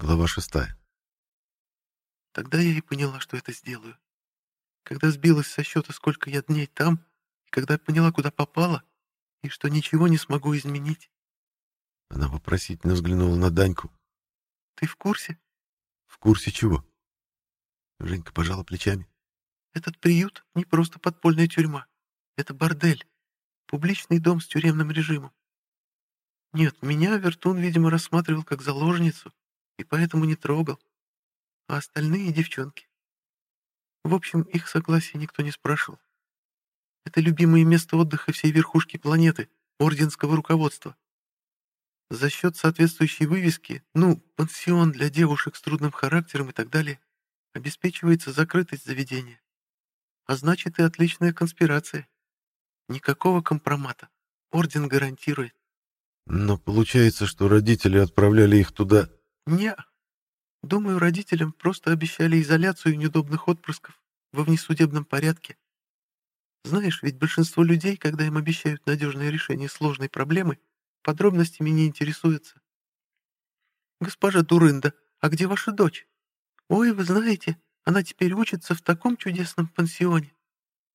Глава шестая. Тогда я и поняла, что это сделаю. Когда сбилась со счета, сколько я дней там, и когда поняла, куда попала, и что ничего не смогу изменить. Она вопросительно взглянула на Даньку. Ты в курсе? В курсе чего? Женька пожала плечами. Этот приют не просто подпольная тюрьма. Это бордель. Публичный дом с тюремным режимом. Нет, меня Вертун, видимо, рассматривал как заложницу, и поэтому не трогал. А остальные девчонки. В общем, их согласия никто не спрашивал. Это любимое место отдыха всей верхушки планеты, орденского руководства. За счет соответствующей вывески, ну, пансион для девушек с трудным характером и так далее, обеспечивается закрытость заведения. А значит и отличная конспирация. Никакого компромата. Орден гарантирует. Но получается, что родители отправляли их туда... Не. Думаю, родителям просто обещали изоляцию неудобных отпрысков во внесудебном порядке. Знаешь, ведь большинство людей, когда им обещают надежное решение сложной проблемы, подробностями не интересуются. «Госпожа Дурында, а где ваша дочь? Ой, вы знаете, она теперь учится в таком чудесном пансионе.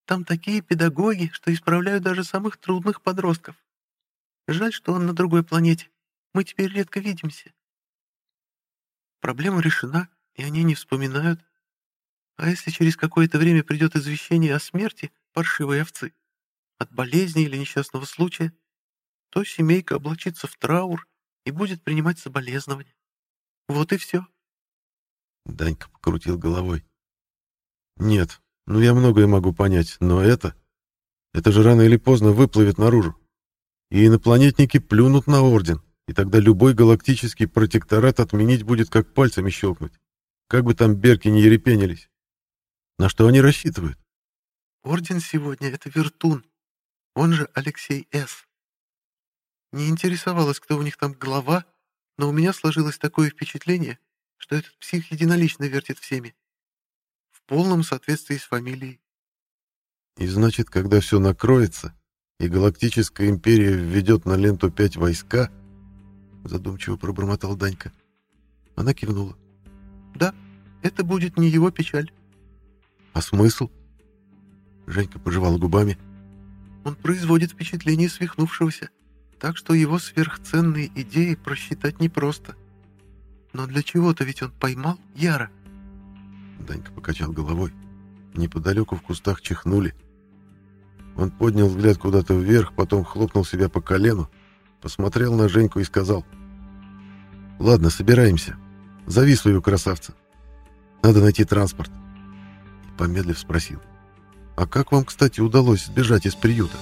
Там такие педагоги, что исправляют даже самых трудных подростков. Жаль, что он на другой планете. Мы теперь редко видимся. Проблема решена, и они не вспоминают. А если через какое-то время придет извещение о смерти паршивой овцы, от болезни или несчастного случая, то семейка облачится в траур и будет принимать соболезнования. Вот и все. Данька покрутил головой. Нет, ну я многое могу понять, но это... Это же рано или поздно выплывет наружу. И инопланетники плюнут на Орден, и тогда любой галактический протекторат отменить будет как пальцами щелкнуть. Как бы там берки не ерепенились. На что они рассчитывают? Орден сегодня — это Вертун, он же Алексей С. Не интересовалась, кто у них там глава, но у меня сложилось такое впечатление, что этот псих единолично вертит всеми полном соответствии с фамилией. И значит, когда все накроется, и Галактическая Империя введет на ленту пять войска, задумчиво пробормотал Данька. Она кивнула. Да, это будет не его печаль. А смысл? Женька пожевал губами. Он производит впечатление свихнувшегося, так что его сверхценные идеи просчитать непросто. Но для чего-то ведь он поймал Яра. Данька покачал головой. Неподалеку в кустах чихнули. Он поднял взгляд куда-то вверх, потом хлопнул себя по колену, посмотрел на Женьку и сказал. «Ладно, собираемся. Зови своего красавца. Надо найти транспорт». И помедлив спросил. «А как вам, кстати, удалось сбежать из приюта?»